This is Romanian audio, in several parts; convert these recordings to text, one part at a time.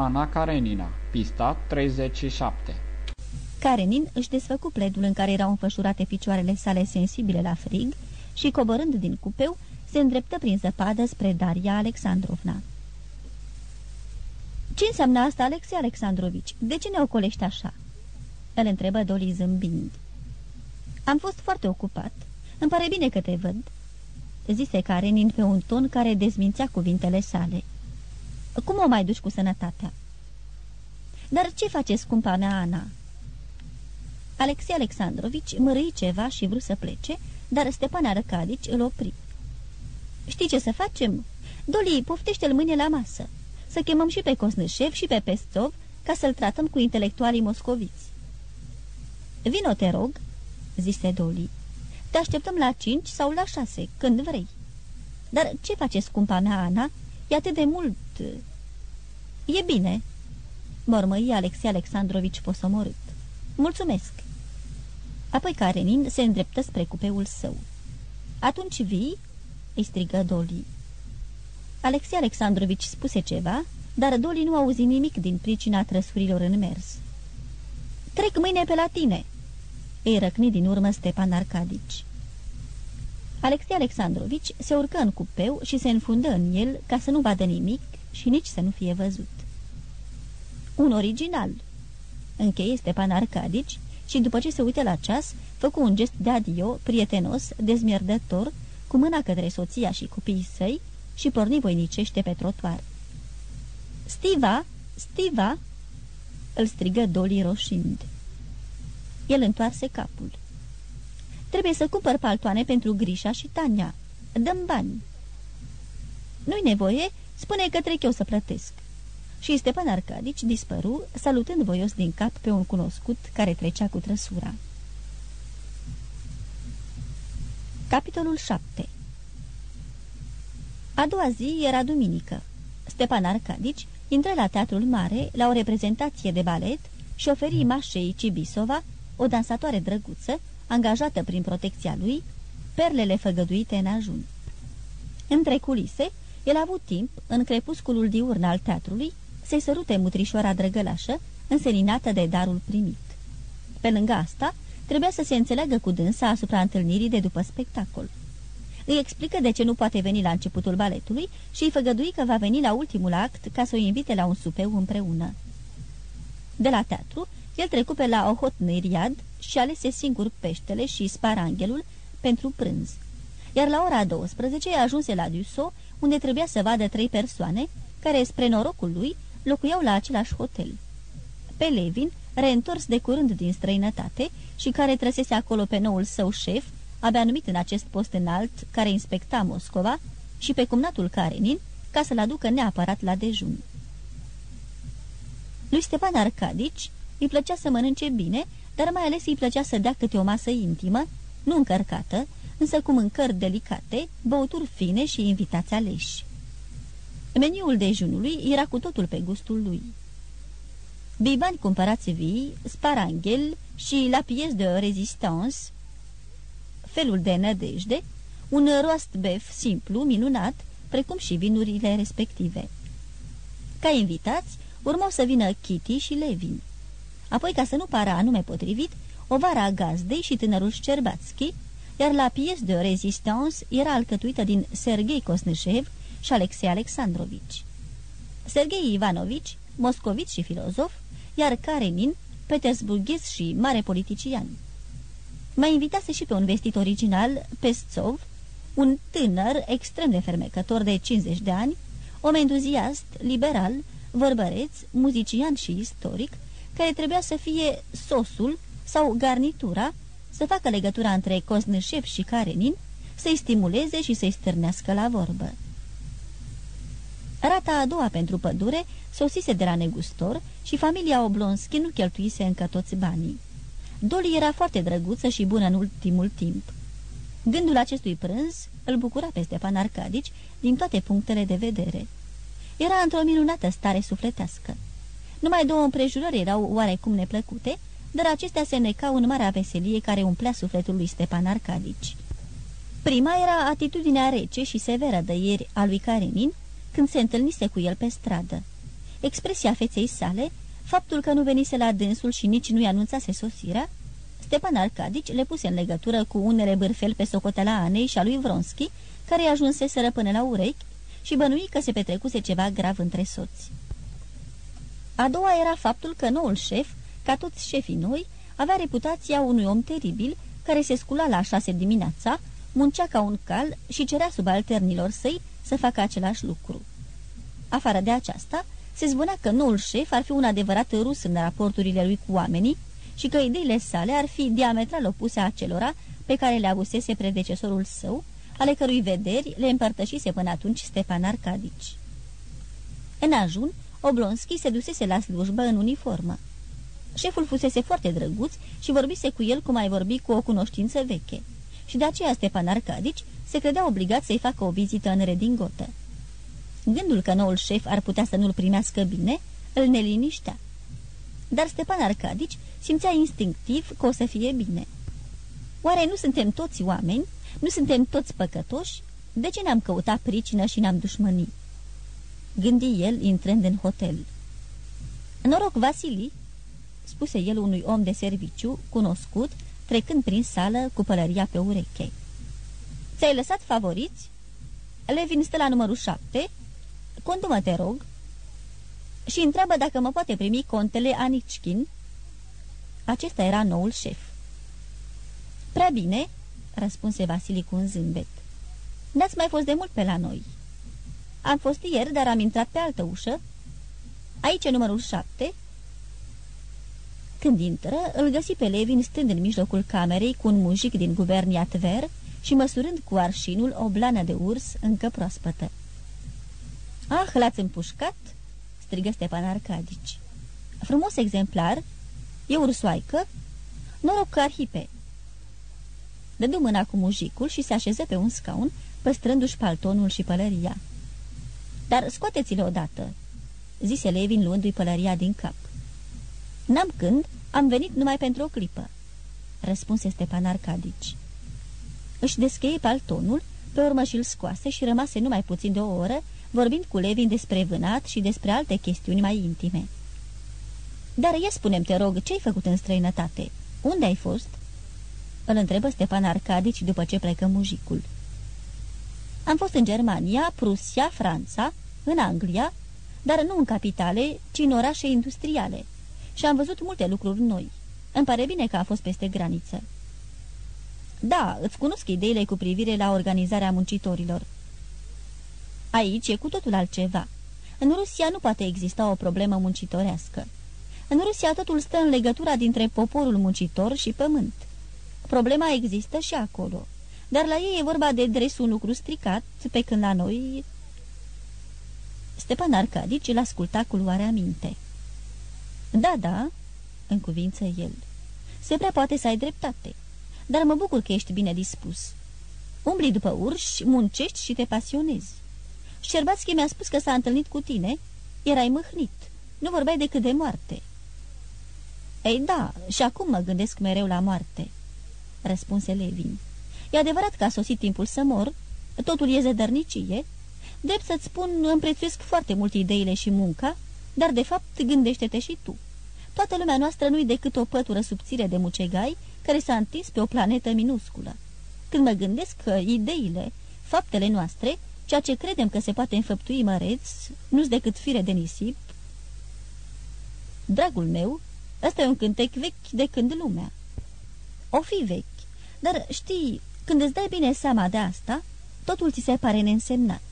Ana Karenina, pista 37 Karenin își desfăcu pledul în care erau înfășurate picioarele sale sensibile la frig și, coborând din cupeu, se îndreptă prin zăpadă spre Daria Alexandrovna. Ce înseamnă asta, Alexei Alexandrovici? De ce ne ocolești așa?" Îl întrebă Doli zâmbind. Am fost foarte ocupat. Îmi pare bine că te văd," zise Karenin pe un ton care dezmințea cuvintele sale. Cum o mai duci cu sănătatea?" Dar ce face scumpa mea, Ana?" Alexei Alexandrovici mărâi ceva și vrut să plece, dar Stepan Arcadici îl opri. Știi ce să facem? Doli, poftește-l mâine la masă. Să chemăm și pe Cosnășev și pe Pestov ca să-l tratăm cu intelectualii moscoviți. Vino, te rog," zise Doli. Te așteptăm la cinci sau la șase, când vrei." Dar ce face scumpa mea, Ana? E atât de mult... E bine," mormăi Alexei Alexandrovici posomorât. Mulțumesc." Apoi Karenin se îndreptă spre cupeul său. Atunci vii?" îi strigă Doli. Alexei Alexandrovici spuse ceva, dar Doli nu auzi nimic din pricina trăsurilor în mers. Trec mâine pe la tine!" îi răcni din urmă Stepan Arcadici. Alexei Alexandrovici se urcă în cupeu și se înfundă în el ca să nu vadă nimic și nici să nu fie văzut. Un original, încheie Stepan Arcadici și după ce se uită la ceas, făcu un gest de adio, prietenos, dezmierdător, cu mâna către soția și copiii săi și porni voinicește pe trotuar. Stiva! Stiva!" îl strigă Doli roșind. El întoarse capul. Trebuie să cumpăr paltoane pentru Grișa și Tania. Dăm bani." Nu-i nevoie, spune că trec eu să plătesc." Și Stepan Arcadici dispăru, salutând voios din cap pe un cunoscut care trecea cu trăsura. Capitolul 7 A doua zi era duminică. Stepan Arcadici intră la Teatrul Mare la o reprezentație de balet și oferi Mașei Cibisova, o dansatoare drăguță, angajată prin protecția lui, perlele făgăduite în ajun. Între culise, el a avut timp, în crepusculul diurn al teatrului, să-i sărute mutrișoara drăgălașă, înseninată de darul primit. Pe lângă asta, trebuia să se înțeleagă cu dânsa asupra întâlnirii de după spectacol. Îi explică de ce nu poate veni la începutul baletului și îi făgădui că va veni la ultimul act ca să o invite la un supeu împreună. De la teatru, el trecu pe la Ohot Neriad și alese singur peștele și sparanghelul pentru prânz. Iar la ora 12 ajunse la Duso, unde trebuia să vadă trei persoane, care, spre norocul lui, locuiau la același hotel. Pe Levin, reîntors de curând din străinătate și care trăsese acolo pe noul său șef, abia numit în acest post înalt care inspecta Moscova, și pe cumnatul Karenin, ca să-l aducă neapărat la dejun. Lui Stepan Arcadici îi plăcea să mănânce bine, dar mai ales îi plăcea să dea câte o masă intimă, nu încărcată, însă cu mâncări delicate, băuturi fine și invitați aleși. Meniul dejunului era cu totul pe gustul lui. Bibani cumpărați vii, sparanghel și la pies de rezistance, felul de nădejde, un roast bef simplu, minunat, precum și vinurile respective. Ca invitați, urmau să vină Kitty și Levin. Apoi, ca să nu pară anume potrivit, o vara gazdei și tânărul Șcerbațchi, iar la pies de rezistance era alcătuită din Sergei Kosnășev și Alexei Alexandrovici. Sergei Ivanovici, moscovit și filozof, iar Karenin, petersburghez și mare politician. Mai invitase și pe un vestit original, Pestsov, un tânăr extrem de fermecător de 50 de ani, om entuziast, liberal, vorbăreț, muzician și istoric, care trebuia să fie sosul sau garnitura, să facă legătura între Cosnășev și Karenin, să-i stimuleze și să-i stârnească la vorbă. Rata a doua pentru pădure sosise de la negustor și familia Oblonski nu cheltuise încă toți banii. Doli era foarte drăguță și bună în ultimul timp. Gândul acestui prânz îl bucura pe Stepan Arcadici din toate punctele de vedere. Era într-o minunată stare sufletească. Numai două împrejurări erau oarecum neplăcute, dar acestea se necau în marea veselie care umplea sufletul lui Stepan Arcadici. Prima era atitudinea rece și severă de ieri a lui Karenin, când se întâlnise cu el pe stradă. expresia feței sale, faptul că nu venise la dânsul și nici nu-i anunțase sosirea, Stepan Arcadici le puse în legătură cu unele bârfel pe socotela Anei și a lui Vronski, care i ajunseseră până la urechi și bănui că se petrecuse ceva grav între soți. A doua era faptul că noul șef, ca toți șefii noi, avea reputația unui om teribil care se scula la șase dimineața, muncea ca un cal și cerea subalternilor săi să facă același lucru. Afară de aceasta, se zbunea că noul șef ar fi un adevărat rus în raporturile lui cu oamenii și că ideile sale ar fi diametral opuse acelora pe care le avusese predecesorul său, ale cărui vederi le împărtășise până atunci Stepan Arcadici. În ajun, Oblonski se dusese la slujbă în uniformă. Șeful fusese foarte drăguț și vorbise cu el cum ai vorbi cu o cunoștință veche. Și de aceea Stepan Arcadici se credea obligat să-i facă o vizită în redingotă. Gândul că noul șef ar putea să nu-l primească bine, îl neliniștea. Dar Stepan Arcadici simțea instinctiv că o să fie bine. Oare nu suntem toți oameni? Nu suntem toți păcătoși? De ce ne-am căutat pricină și ne-am dușmănit? Gândi el intrând în hotel. Noroc, Vasili, spuse el unui om de serviciu, cunoscut, trecând prin sală cu pălăria pe ureche. Ți-ai lăsat favoriți? Levin stă la numărul șapte. Condumă, te rog. Și întreabă dacă mă poate primi contele Anichkin. Acesta era noul șef. Prea bine, răspunse Vasili cu un zâmbet. N-ați mai fost de mult pe la noi. Am fost ieri, dar am intrat pe altă ușă. Aici e numărul șapte. Când intră, îl găsi pe Levin stând în mijlocul camerei cu un mujic din guverniat ver și măsurând cu arșinul o blană de urs încă proaspătă. Ah, l-ați împușcat?" strigă Stepan Arcadici. Frumos exemplar. E ursoaică? Noroc că arhipe." Dădu mâna cu mujicul și se așeză pe un scaun, păstrându-și paltonul și pălăria. Dar scoateți-le odată," zise Levin luându-i pălăria din cap. N-am când, am venit numai pentru o clipă," răspunse Stepan Arcadici. Își descheie paltonul, pe urmă și-l scoase și rămase numai puțin de o oră, vorbind cu Levin despre vânat și despre alte chestiuni mai intime. Dar ia spunem te rog, ce-ai făcut în străinătate? Unde ai fost?" Îl întrebă Stepan Arcadici după ce plecă mujicul. Am fost în Germania, Prusia, Franța, în Anglia, dar nu în capitale, ci în orașe industriale. Și am văzut multe lucruri noi. Îmi pare bine că am fost peste graniță. Da, îți cunosc ideile cu privire la organizarea muncitorilor. Aici e cu totul altceva. În Rusia nu poate exista o problemă muncitorească. În Rusia totul stă în legătura dintre poporul muncitor și pământ. Problema există și acolo dar la ei e vorba de dresul un lucru stricat, pe când la noi... Stepan Arcadici îl asculta cu luarea minte. Da, da, în cuvință el. Se prea poate să ai dreptate, dar mă bucur că ești bine dispus. Umbli după urși, muncești și te pasionezi. Șerbațchi mi-a spus că s-a întâlnit cu tine, erai mâhnit, nu vorbeai decât de moarte. Ei da, și acum mă gândesc mereu la moarte, răspunse Levin. E adevărat că a sosit timpul să mor, totul e zădărnicie. Drept să-ți spun, împrețuiesc foarte mult ideile și munca, dar de fapt gândește-te și tu. Toată lumea noastră nu-i decât o pătură subțire de mucegai care s-a întins pe o planetă minusculă. Când mă gândesc că ideile, faptele noastre, ceea ce credem că se poate înfăptui măreț, nu-s decât fire de nisip. Dragul meu, ăsta e un cântec vechi de când lumea. O fi vechi, dar știi, când îți dai bine seama de asta, totul ți se pare neînsemnat.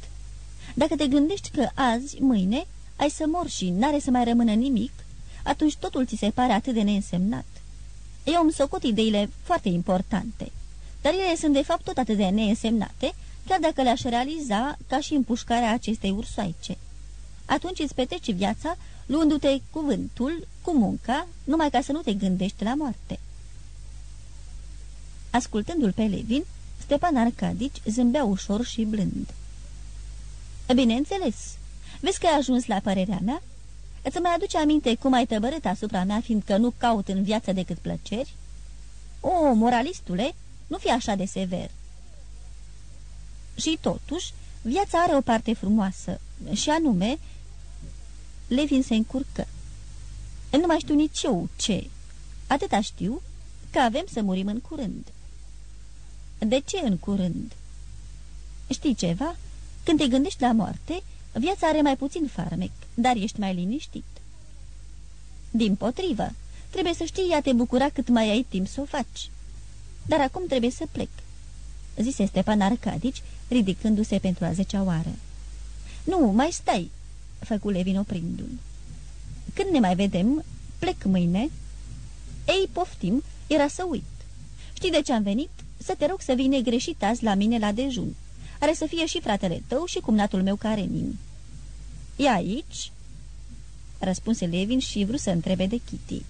Dacă te gândești că azi, mâine, ai să mor și n-are să mai rămână nimic, atunci totul ți se pare atât de neînsemnat. Eu îmi socot ideile foarte importante, dar ele sunt de fapt tot atât de neînsemnate, chiar dacă le-aș realiza ca și împușcarea acestei ursoaice. Atunci îți petreci viața luându-te cuvântul, cu munca, numai ca să nu te gândești la moarte. Ascultându-l pe Levin, Stepan Arcadici zâmbea ușor și blând. Bineînțeles. Vezi că ai ajuns la părerea mea? Îți mai aduce aminte cum ai tăbărât asupra mea, fiindcă nu caut în viață decât plăceri? O, moralistule, nu fi așa de sever. Și totuși, viața are o parte frumoasă, și anume... Levin se încurcă. Nu mai știu nici eu ce. Atâta știu că avem să murim în curând. De ce în curând? Știi ceva? Când te gândești la moarte, viața are mai puțin farmec, dar ești mai liniștit. Din potrivă, trebuie să știi a te bucura cât mai ai timp să o faci. Dar acum trebuie să plec, zise Stepan Arcadici, ridicându-se pentru a zecea oară. Nu, mai stai, făcu Levin oprindu-l. Când ne mai vedem, plec mâine. Ei, poftim, era să uit. Știi de ce am venit? Să te rog să vii negreșit azi la mine la dejun. Are să fie și fratele tău și cumnatul meu Karenin. E aici?" Răspunse Levin și vrut să întrebe de Kitty.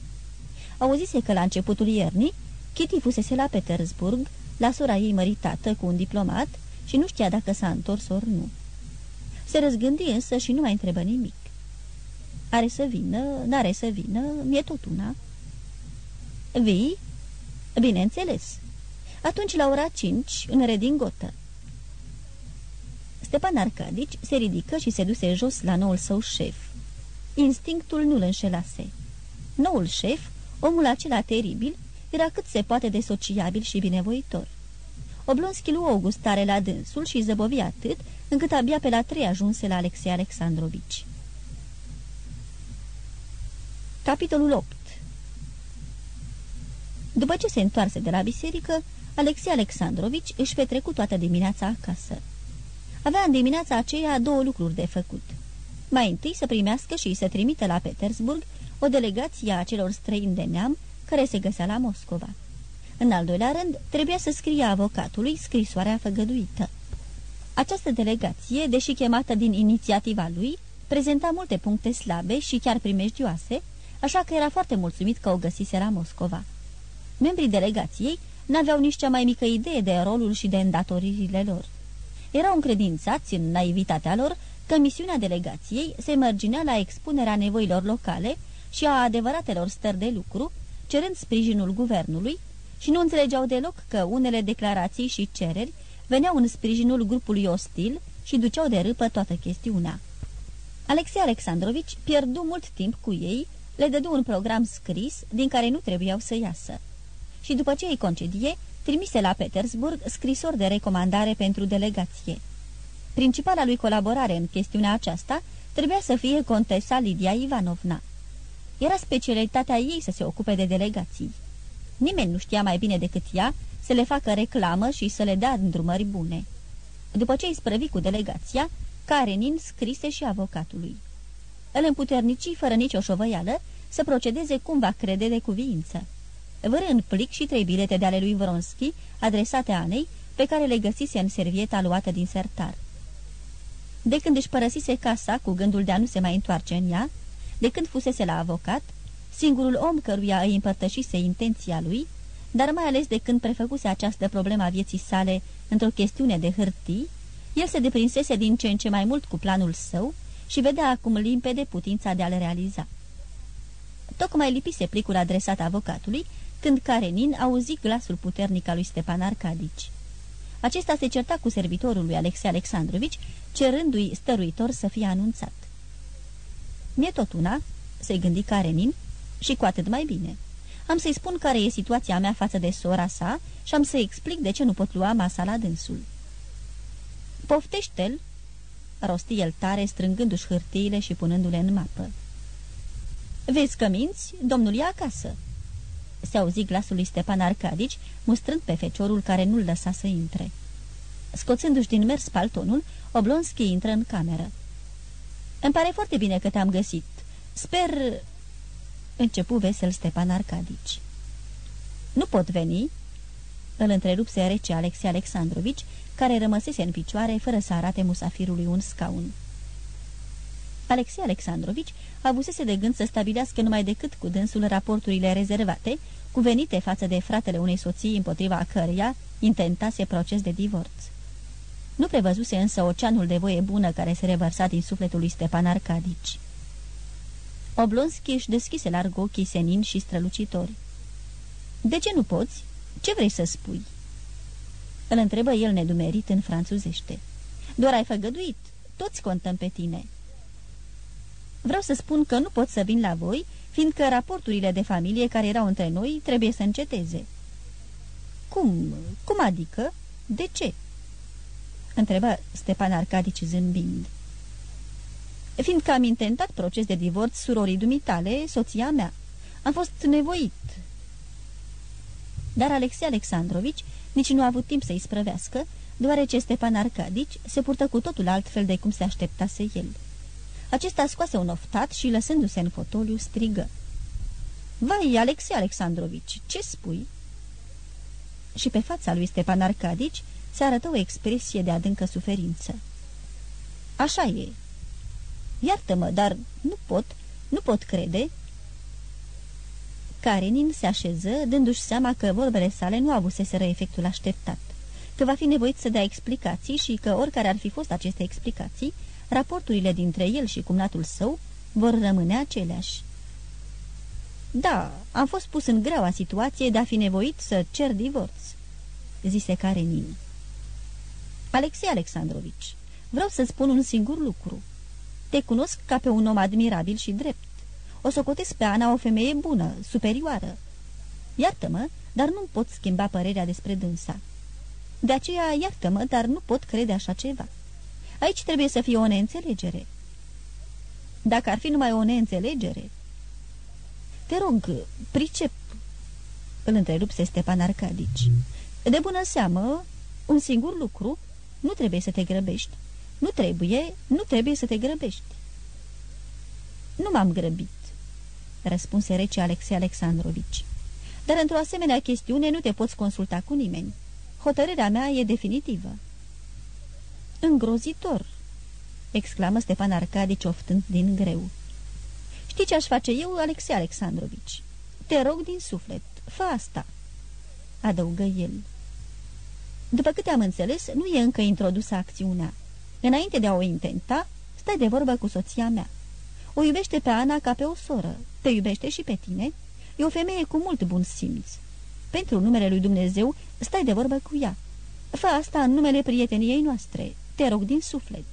Auzise că la începutul iernii, Kitty fusese la Petersburg, la sora ei măritată cu un diplomat și nu știa dacă s-a întors ori nu. Se răzgândi însă și nu mai întrebă nimic. Are să vină, n-are să vină, mi-e tot una. Vii? Bineînțeles. Atunci la ora cinci, în redingotă. Stepan Arcadici se ridică și se duse jos la noul său șef. Instinctul nu-l înșelase. Noul șef, omul acela teribil, era cât se poate de sociabil și binevoitor. Oblonski luă o gustare la dânsul și zăbovi atât, încât abia pe la trei ajunse la Alexei Alexandrovici. Capitolul 8 După ce se întoarse de la biserică, Alexei Alexandrovici își petrecu toată dimineața acasă. Avea în dimineața aceea două lucruri de făcut. Mai întâi să primească și să trimită la Petersburg o delegație a celor străini de neam care se găsea la Moscova. În al doilea rând, trebuia să scrie avocatului scrisoarea făgăduită. Această delegație, deși chemată din inițiativa lui, prezenta multe puncte slabe și chiar primejdioase, așa că era foarte mulțumit că o găsise la Moscova. Membrii delegației n-aveau nici cea mai mică idee de rolul și de îndatoririle lor. Erau încredințați în naivitatea lor că misiunea delegației se mărginea la expunerea nevoilor locale și a adevăratelor stări de lucru, cerând sprijinul guvernului, și nu înțelegeau deloc că unele declarații și cereri veneau în sprijinul grupului ostil și duceau de râpă toată chestiunea. Alexei Alexandrovici pierdu mult timp cu ei, le dădu un program scris din care nu trebuiau să iasă. Și după ce îi concedie, trimise la Petersburg scrisori de recomandare pentru delegație. Principala lui colaborare în chestiunea aceasta trebuia să fie contesa Lidia Ivanovna. Era specialitatea ei să se ocupe de delegații. Nimeni nu știa mai bine decât ea să le facă reclamă și să le dea îndrumări bune. După ce îi sprăvi cu delegația, Karenin scrise și avocatului. Îl împuternici fără nicio șovăială să procedeze cum va crede de cuviință. Vără în plic și trei bilete de ale lui Vronski, adresate Anei, pe care le găsise în servieta luată din sertar. De când își părăsise casa cu gândul de a nu se mai întoarce în ea, de când fusese la avocat, singurul om căruia îi împărtășise intenția lui, dar mai ales de când prefăcuse această problemă a vieții sale într-o chestiune de hârtii, el se deprinsese din ce în ce mai mult cu planul său și vedea acum limpede putința de a le realiza. Tocmai lipise plicul adresat avocatului, când Karenin auzi glasul puternic al lui Stepan Arcadici. Acesta se certa cu servitorul lui Alexei Alexandrovici, cerându-i stăruitor să fie anunțat. Mie tot una, se gândi Karenin, și cu atât mai bine. Am să-i spun care e situația mea față de sora sa și am să-i explic de ce nu pot lua masa la dânsul. Poftește-l, rosti el tare, strângându-și hârtiile și punându-le în mapă. Vezi că minți? Domnul e acasă." Se auzi glasul lui Stepan Arcadici, mustrând pe feciorul care nu-l lăsa să intre. Scoțându-și din mers paltonul, Oblonski intră în cameră. Îmi pare foarte bine că te-am găsit. Sper începu vesel Stepan Arcadici. Nu pot veni?" Îl întrerupse rece Alexei Alexandrovici, care rămăsese în picioare fără să arate musafirului un scaun. Alexei Alexandrovici avusese de gând să stabilească numai decât cu dânsul raporturile rezervate, cuvenite față de fratele unei soții împotriva căreia intentase proces de divorț. Nu prevăzuse însă oceanul de voie bună care se revărsa din sufletul lui Stepan Arcadici. Oblonski își deschise larg ochii senin și strălucitori. De ce nu poți? Ce vrei să spui?" Îl întrebă el nedumerit în franțuzește. Doar ai făgăduit. Toți contăm pe tine." Vreau să spun că nu pot să vin la voi, fiindcă raporturile de familie care erau între noi trebuie să înceteze." Cum? Cum adică? De ce?" întrebă Stepan Arcadici zâmbind. Fiindcă am intentat proces de divorț surorii dumitale, soția mea. Am fost nevoit. Dar Alexei Alexandrovici nici nu a avut timp să-i sprăvească, deoarece Stepan Arcadici se purtă cu totul altfel de cum se așteptase el. Acesta scoase un oftat și, lăsându-se în fotoliu, strigă. Vai, Alexei Alexandrovici, ce spui?" Și pe fața lui Stepan Arcadici se arătă o expresie de adâncă suferință. Așa e. Iartă-mă, dar nu pot, nu pot crede." Karenin se așeză, dându-și seama că vorbele sale nu avuseseră efectul așteptat, că va fi nevoit să dea explicații și că, oricare ar fi fost aceste explicații, raporturile dintre el și cumnatul său vor rămâne aceleași. Da, am fost pus în greaua situație de a fi nevoit să cer divorț, zise Karenin. Alexei Alexandrovici, vreau să spun un singur lucru. Te cunosc ca pe un om admirabil și drept. O socotesc pe Ana o femeie bună, superioară. Iartă-mă, dar nu pot schimba părerea despre dânsa. De aceea, iartă-mă, dar nu pot crede așa ceva. Aici trebuie să fie o neînțelegere. Dacă ar fi numai o neînțelegere... Te rog, pricep, îl întrerupse Stepan Arcadici. De bună seamă, un singur lucru, nu trebuie să te grăbești. Nu trebuie, nu trebuie să te grăbești. Nu m-am grăbit, răspunse rece Alexei Alexandrovici. Dar într-o asemenea chestiune nu te poți consulta cu nimeni. Hotărârea mea e definitivă. Îngrozitor, exclamă Stepan Arcadici oftând din greu. Știi ce aș face eu, Alexei Alexandrovici? Te rog din suflet, fă asta, adăugă el. După câte am înțeles, nu e încă introdusă acțiunea. Înainte de a o intenta, stai de vorbă cu soția mea. O iubește pe Ana ca pe o soră, te iubește și pe tine. E o femeie cu mult bun simț. Pentru numele lui Dumnezeu, stai de vorbă cu ea. Fă asta în numele prieteniei noastre. Te rog din suflet.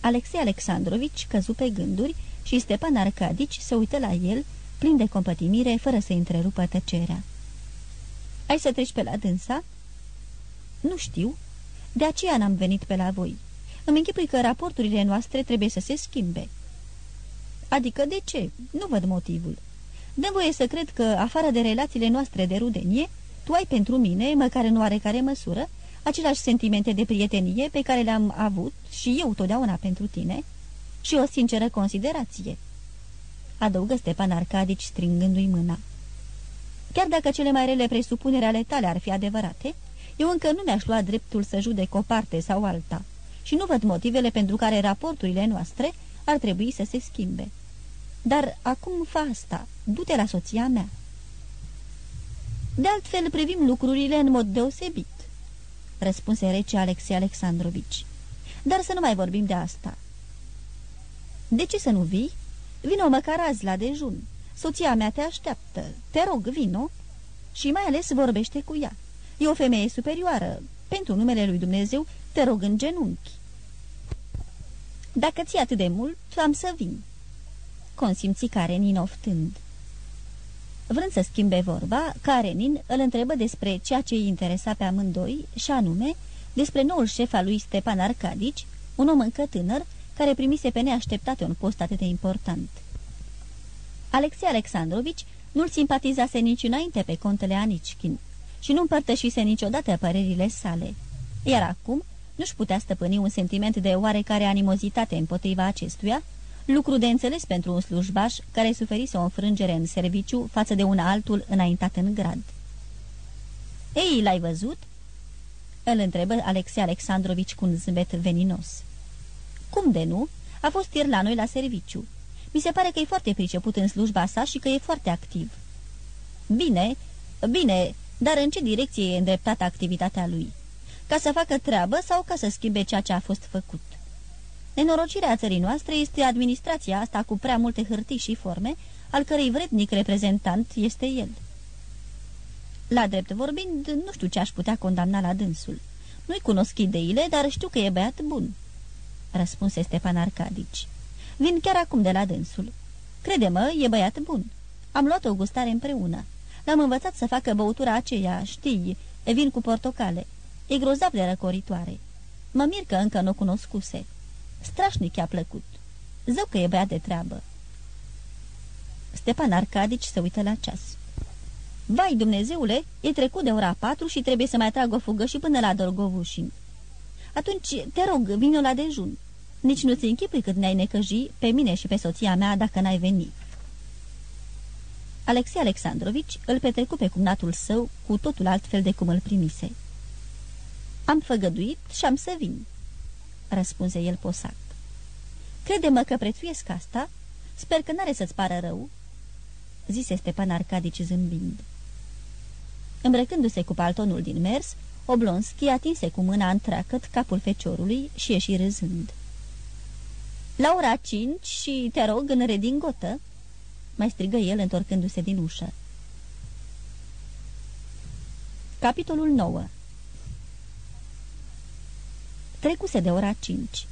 Alexei Alexandrovici căzu pe gânduri și Stepan Arcadici se uită la el, plin de compătimire, fără să întrerupă tăcerea. Ai să treci pe la dânsa?" Nu știu. De aceea n-am venit pe la voi. Îmi închipui că raporturile noastre trebuie să se schimbe." Adică de ce? Nu văd motivul. Dă voie să cred că, afară de relațiile noastre de rudenie, tu ai pentru mine, măcar în oarecare măsură, aceleași sentimente de prietenie pe care le-am avut și eu totdeauna pentru tine și o sinceră considerație." Adăugă Stepan Arcadici stringându-i mâna. Chiar dacă cele mai rele presupunere ale tale ar fi adevărate, eu încă nu mi-aș lua dreptul să judec o parte sau alta și nu văd motivele pentru care raporturile noastre ar trebui să se schimbe. Dar acum fa asta, du-te la soția mea. De altfel privim lucrurile în mod deosebit, răspunse rece Alexei Alexandrovici. Dar să nu mai vorbim de asta. De ce să nu vii? Vino măcar azi la dejun. Soția mea te așteaptă. Te rog, vino. Și mai ales vorbește cu ea. E o femeie superioară. Pentru numele lui Dumnezeu, te rog în genunchi. Dacă ți atât de mult, am să vin. Consimți Karenin oftând. Vrând să schimbe vorba, Karenin îl întrebă despre ceea ce îi interesa pe amândoi, și anume, despre noul șef al lui Stepan Arcadici, un om încă tânăr, care primise pe neașteptate un post atât de important. Alexei Alexandrovici nu-l simpatizase nici înainte pe contele Anichkin și nu împărtășise niciodată părerile sale. Iar acum nu-și putea stăpâni un sentiment de oarecare animozitate împotriva acestuia, lucru de înțeles pentru un slujbaș care suferise o înfrângere în serviciu față de un altul înaintat în grad. Ei, l-ai văzut?" îl întrebă Alexei Alexandrovici cu un zâmbet veninos. Cum de nu? A fost ieri la noi la serviciu. Mi se pare că e foarte priceput în slujba sa și că e foarte activ." Bine, bine, dar în ce direcție e îndreptată activitatea lui? Ca să facă treabă sau ca să schimbe ceea ce a fost făcut?" Nenorocirea țării noastre este administrația asta cu prea multe hârtii și forme, al cărei vrednic reprezentant este el. La drept vorbind, nu știu ce aș putea condamna la dânsul. Nu-i cunosc ideile, dar știu că e băiat bun," răspunse Stepan Arcadici. Vin chiar acum de la dânsul. Crede-mă, e băiat bun. Am luat o gustare împreună. L-am învățat să facă băutura aceea, știi, vin cu portocale. E grozav de răcoritoare. Mă mir că încă nu o cunoscuse. Strașnic i-a plăcut. Zău că e băiat de treabă. Stepan Arcadici se uită la ceas. Vai, Dumnezeule, e trecut de ora patru și trebuie să mai trag o fugă și până la Dorgovușin. Atunci, te rog, vină la dejun. Nici nu ți închipui cât ne-ai necăji pe mine și pe soția mea dacă n-ai venit. Alexei Alexandrovici îl petrecu pe cumnatul său cu totul altfel de cum îl primise. Am făgăduit și am să vin," răspunse el posac. Crede-mă că prețuiesc asta. Sper că n-are să-ți pară rău," zise Stepan Arcadici zâmbind. Îmbrăcându-se cu paltonul din mers, Oblonski atinse cu mâna întreacăt capul feciorului și ieși râzând. La ora cinci și, te rog, în redingotă," mai strigă el întorcându-se din ușă. Capitolul 9 Trecuse de ora cinci.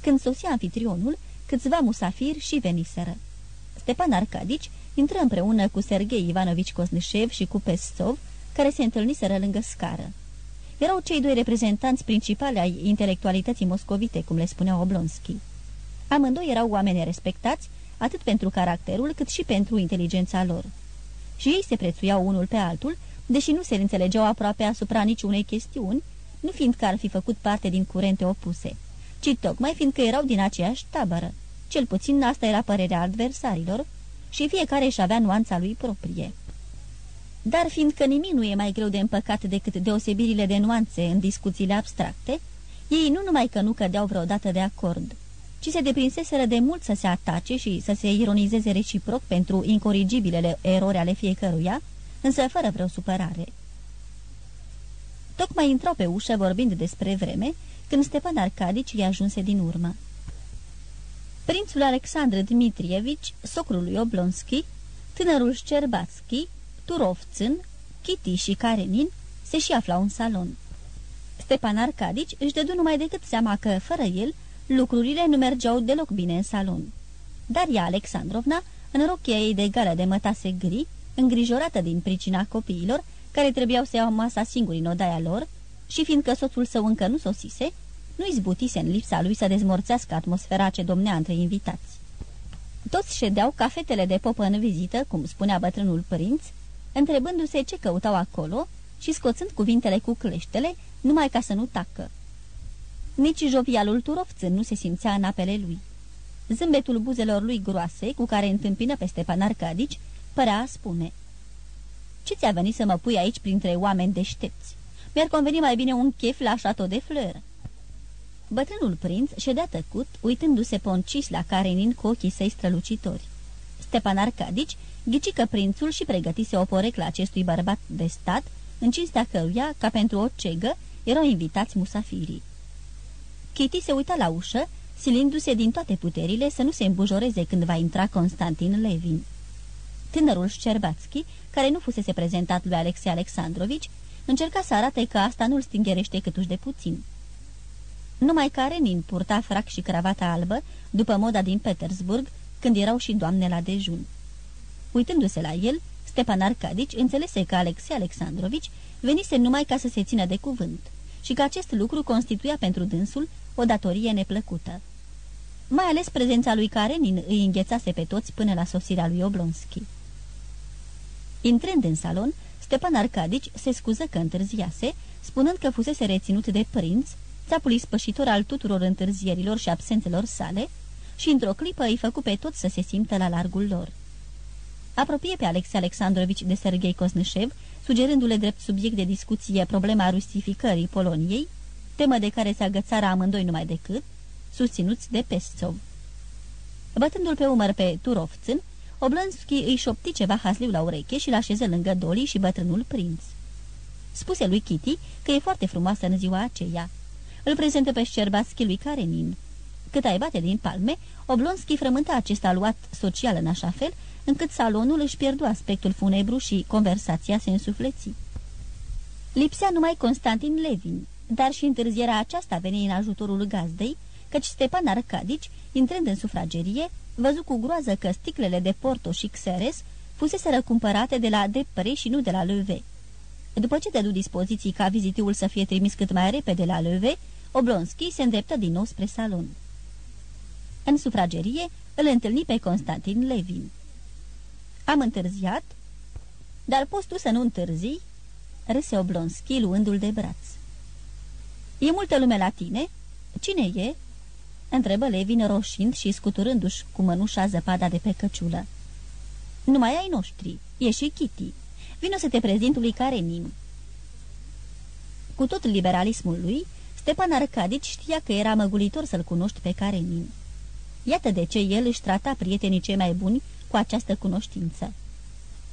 Când sosia anfitrionul, câțiva musafiri și veniseră. Stepan Arcadici intră împreună cu Sergei Ivanovici Cosnișev și cu Pestov, care se întâlniseră lângă scară. Erau cei doi reprezentanți principali ai intelectualității moscovite, cum le spunea Oblonski. Amândoi erau oameni respectați, atât pentru caracterul, cât și pentru inteligența lor. Și ei se prețuiau unul pe altul, deși nu se înțelegeau aproape asupra niciunei chestiuni, nu fiindcă ar fi făcut parte din curente opuse, ci tocmai fiindcă erau din aceeași tabără. Cel puțin asta era părerea adversarilor și fiecare își avea nuanța lui proprie. Dar fiindcă nimic nu e mai greu de împăcat decât deosebirile de nuanțe în discuțiile abstracte, ei nu numai că nu cădeau vreodată de acord, ci se deprinseseră de mult să se atace și să se ironizeze reciproc pentru incorrigibilele erori ale fiecăruia, însă fără vreo supărare. Tocmai intrau pe ușă vorbind despre vreme, când Stepan Arcadici i ajunse din urmă. Prințul Alexandru Dmitrievici, socrul lui Oblonski, tânărul Șcerbatski, Turovțân, Kitty și Karenin se și aflau în salon. Stepan Arcadici își dădu numai decât seama că, fără el, lucrurile nu mergeau deloc bine în salon. Daria Alexandrovna, în rochia ei de gală de mătase gri, îngrijorată din pricina copiilor, care trebuiau să iau masa singuri în odaia lor, și fiindcă soțul său încă nu sosise, nu izbutise în lipsa lui să dezmorțească atmosfera ce domnea între invitați. Toți ședeau ca fetele de popă în vizită, cum spunea bătrânul părinț, întrebându-se ce căutau acolo și scoțând cuvintele cu cleștele, numai ca să nu tacă. Nici jovialul turovțân nu se simțea în apele lui. Zâmbetul buzelor lui groase, cu care întâmpină pe Stepan Arcadici, părea a spune Ce ți-a venit să mă pui aici printre oameni deștepți? Mi-ar conveni mai bine un chef la șato de fleur." Bătrânul prinț ședea tăcut, uitându-se poncis la Karenin cu ochii săi strălucitori. Stepan Arcadici ghici că prințul și pregătise o poreclă acestui bărbat de stat, în cinstea căruia, ca pentru o cegă, erau invitați musafirii. Kitty se uită la ușă, silindu-se din toate puterile să nu se îmbujoreze când va intra Constantin Levin. Tânărul Șcerbațchi, care nu fusese prezentat lui Alexei Alexandrovici, încerca să arate că asta nu-l stingerește câtuși de puțin. Numai Karenin purta frac și cravata albă, după moda din Petersburg, când erau și doamne la dejun. Uitându-se la el, Stepan Arcadici înțelese că Alexei Alexandrovici venise numai ca să se țină de cuvânt și că acest lucru constituia pentru dânsul o datorie neplăcută. Mai ales prezența lui Karenin îi înghețase pe toți până la sosirea lui Oblonski. Intrând în salon, Stepan Arcadici se scuză că întârziase, spunând că fusese reținut de prinț, țapul ispășitor al tuturor întârzierilor și absențelor sale, și într-o clipă îi făcu pe toți să se simtă la largul lor. Apropie pe Alexei Alexandrovici de Sergei Cosnășev, sugerându-le drept subiect de discuție problema rustificării Poloniei, temă de care se agățară amândoi numai decât, susținuți de Pestov. Bătându-l pe umăr pe Turovțân, Oblonski îi șopti ceva hasliu la ureche și l-așeză lângă Doli și bătrânul prinț. Spuse lui Kitty că e foarte frumoasă în ziua aceea. Îl prezentă pe Șcerbațchi lui Karenin. Cât ai bate din palme, Oblonski frământa acest aluat social în așa fel, încât salonul își pierdu aspectul funebru și conversația se însufleți. Lipsea numai Constantin Levin, dar și întârzierea aceasta veni în ajutorul gazdei, căci Stepan Arcadici, intrând în sufragerie, văzu cu groază că sticlele de Porto și Xeres fusese răcumpărate de la Depre și nu de la Leuve. După ce dădu dispoziții ca vizitiul să fie trimis cât mai repede la Leuve, Oblonski se îndreptă din nou spre salon. În sufragerie îl întâlni pe Constantin Levin. Am întârziat, dar poți tu să nu întârzi?" râse Oblonski luându-l de braț. E multă lume la tine? Cine e?" Întrebă Levin roșind și scuturându-și cu mănușa zăpada de pe căciulă. Numai ai noștri, e și Kitty. Vino să te prezint lui Karenin." Cu tot liberalismul lui, Stepan Arcadici știa că era măgulitor să-l cunoști pe Karenin. Iată de ce el își trata prietenii cei mai buni cu această cunoștință.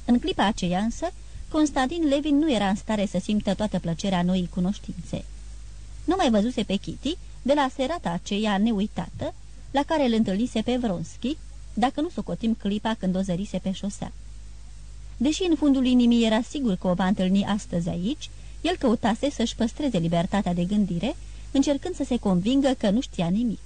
În clipa aceea însă, Constantin Levin nu era în stare să simtă toată plăcerea noii cunoștințe. Nu mai văzuse pe Kitty de la serata aceea neuitată, la care îl întâlnise pe Vronski, dacă nu socotim clipa când o zărise pe șosea. Deși în fundul inimii era sigur că o va întâlni astăzi aici, el căutase să-și păstreze libertatea de gândire, încercând să se convingă că nu știa nimic.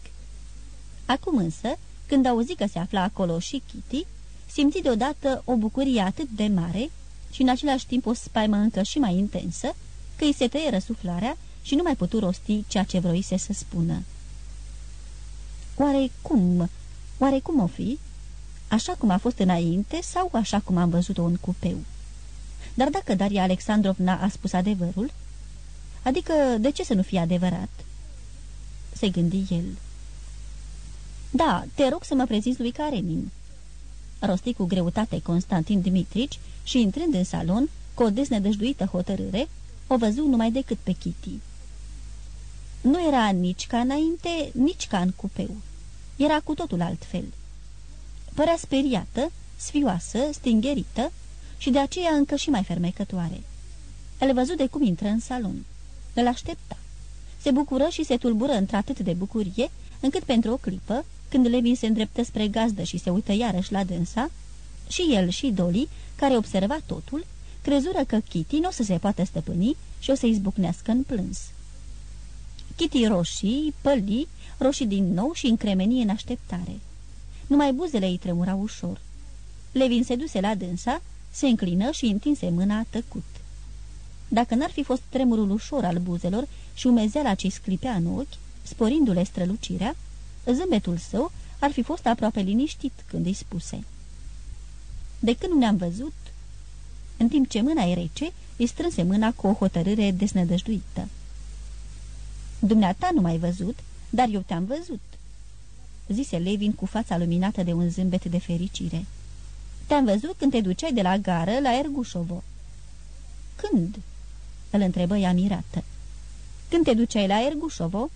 Acum însă, când auzi că se afla acolo și Kitty, simți deodată o bucurie atât de mare și în același timp o spaimă încă și mai intensă, că îi se tăie răsuflarea și nu mai putu rosti ceea ce vroise să spună. Oare cum? Oare cum o fi? Așa cum a fost înainte sau așa cum am văzut-o în cupeu? Dar dacă Daria Alexandrovna a spus adevărul, adică de ce să nu fie adevărat? Se gândi el. Da, te rog să mă prezinți lui Karenin. Rosti cu greutate Constantin Dimitrici și, intrând în salon, cu o deznădăjduită hotărâre, o văzu numai decât pe Kitty. Nu era nici ca înainte, nici ca în cupeu. Era cu totul altfel. Părea speriată, sfioasă, stingherită și de aceea încă și mai fermecătoare. El văzut de cum intră în salon. Îl aștepta. Se bucură și se tulbură într-atât de bucurie, încât pentru o clipă, când Levin se îndreptă spre gazdă și se uită iarăși la dânsa, și el și Dolly, care observa totul, crezură că Kitty nu o să se poată stăpâni și o să izbucnească în plâns. Kitty roșii, păli, roșii din nou și încremeni în așteptare. Numai buzele îi tremurau ușor. Levin se duse la dânsa, se înclină și întinse mâna tăcut. Dacă n-ar fi fost tremurul ușor al buzelor și umezeala ce sclipea în ochi, sporindu-le strălucirea, zâmbetul său ar fi fost aproape liniștit când îi spuse. De când nu ne-am văzut? În timp ce mâna e rece, îi strânse mâna cu o hotărâre desnădăjduită. Dumneata nu m-ai văzut, dar eu te-am văzut, zise Levin cu fața luminată de un zâmbet de fericire. Te-am văzut când te duceai de la gară la Ergușovo. Când? îl întrebă ea mirată. Când te duceai la Ergușovo?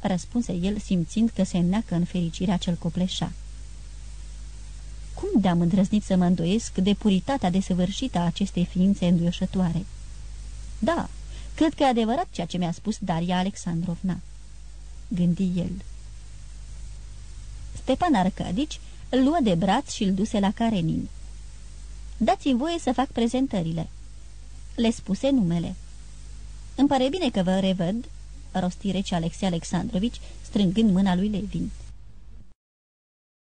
răspunse el, simțind că se înneacă în fericirea cel copleșa. Cum de-am îndrăznit să mă îndoiesc de puritatea desăvârșită a acestei ființe înduioșătoare? Da, cred că e adevărat ceea ce mi-a spus Daria Alexandrovna, gândi el. Stepan Arcadici îl luă de braț și îl duse la Karenin. Dați-mi voie să fac prezentările." Le spuse numele. Îmi pare bine că vă revăd," rosti rece Alexei Alexandrovici, strângând mâna lui Levin.